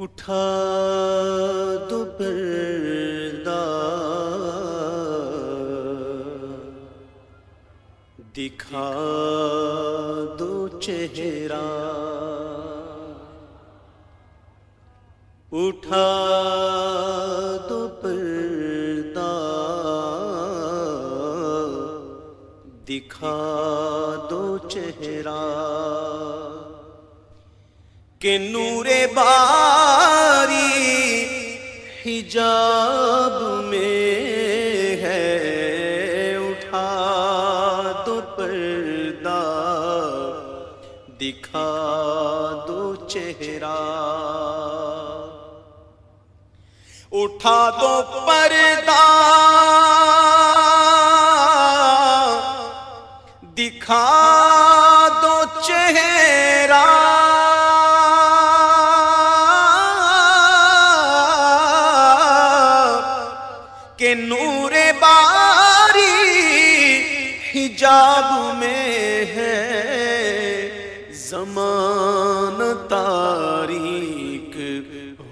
اٹھا دو پردہ۔ دکھا دو چہرہ۔ اٹھا دو پردہ۔ دکھا دو چہرہ۔ کہ نور باری حجاب میں ہے، اٹھا دو پردہ، دکھا دو چہرہ۔ اٹھا دو پردہ، دکھا زمان تاریک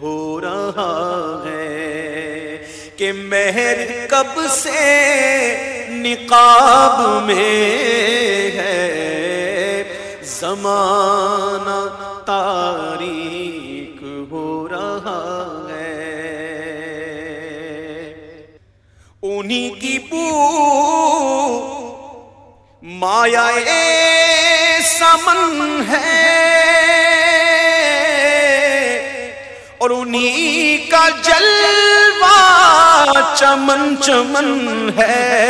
ہو رہا ہے کہ مہر کب سے نقاب میں ہے؟ زمانہ تاریک ہو رہا ہے۔ انہی کی بو مایا سمن ہے۔ اور انہی کا جلوہ چمن چمن ہے۔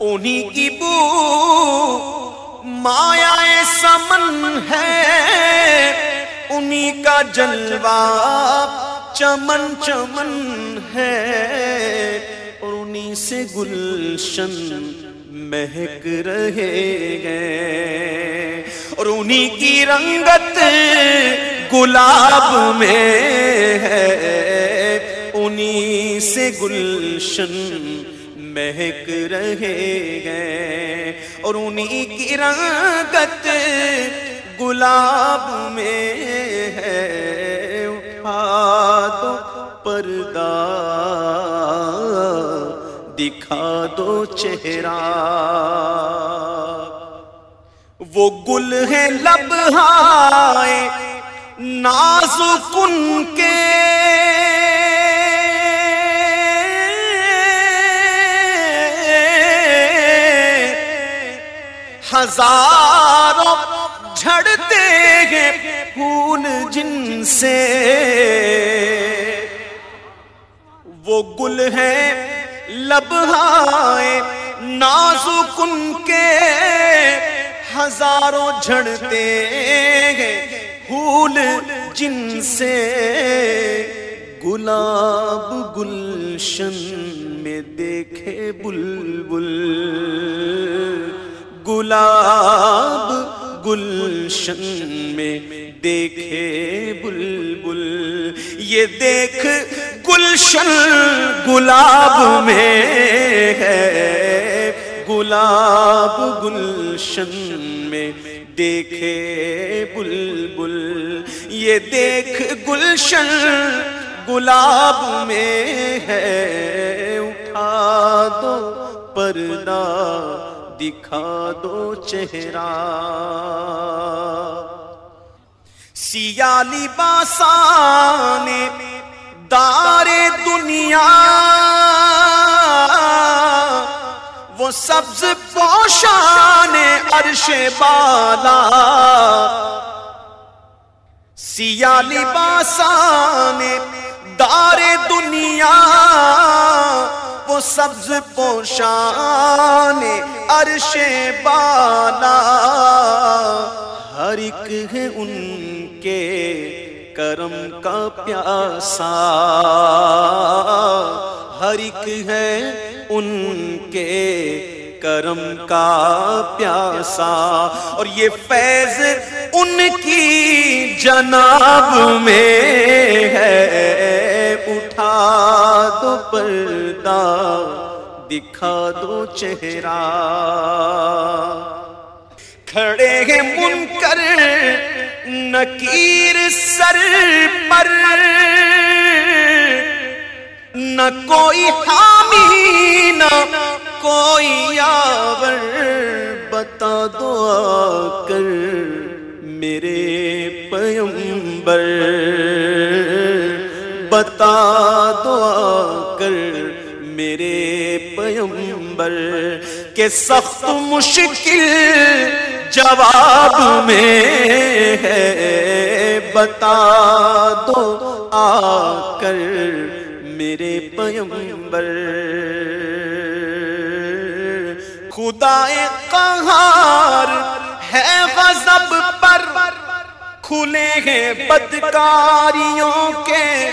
انہی کی بو مایا سمن ہے۔ انہی کا جلوہ چمن چمن ہے۔ اور انہی سے گلشن مہک رہے گئے اور انہی کی رنگت گلاب میں ہے۔ انہی سے گلشن مہک رہے گئے اور انہی کی رنگت گلاب میں ہے۔ اٹھا دو پردہ دکھا دو چہرہ۔ وہ گل ہے لب نازکن کے۔ ہزاروں جھڑتے ہیں پھول جن سے۔ وہ گل ہے لبہائے نازکن کے ہزاروں جھڑتے ہیں۔ پھول جن سے گلاب گلشن میں دیکھے بلبل۔ گلاب گلشن میں دیکھے بلبل۔ یہ دیکھ گلشن گلاب میں ہے۔ گلاب گلشن میں دیکھے بلبل، یہ دیکھ گلشن گلاب میں ہے۔ اٹھا دو پردہ، دکھا دو چہرہ۔ سیالی باسان دار دنیا، وہ سبز پوشان عرش بالا۔ سیالی باسان دار دنیا، وہ سبز پوشان عرش بالا۔ ہر ایک ہے ان کے کرم کا پیاسا ہر ایک ہے ان کے کرم کا پیاسا اور یہ فیض ان کی جناب میں ہے۔ اٹھا دو پردہ، دکھا دو چہرہ۔ کھڑے ہیں منکر نکیر سر پر، نہ کوئی حامی، نہ کوئی یاور۔ بتا دو آ کر میرے پیمبر بتا دو آ کر میرے پیمبر کے سخت مشکل جواب میں ہے، بتا دو آ کر میرے پیمبر خدا قہار ہے غضب پر۔ کھلے ہیں بدکاریوں کے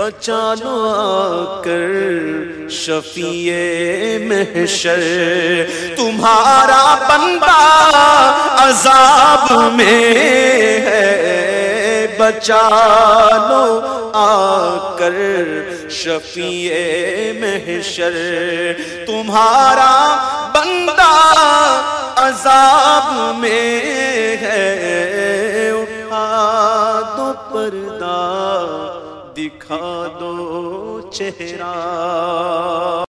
بچا لو آ کر شفیع محشر۔ تمہارا بندہ عذاب میں ہے۔ بچا لو آ کر شفیع محشر۔ تمہارا بندہ عذاب میں ہے۔ اٹھا دو پردہ۔ دکھا دو چہرہ۔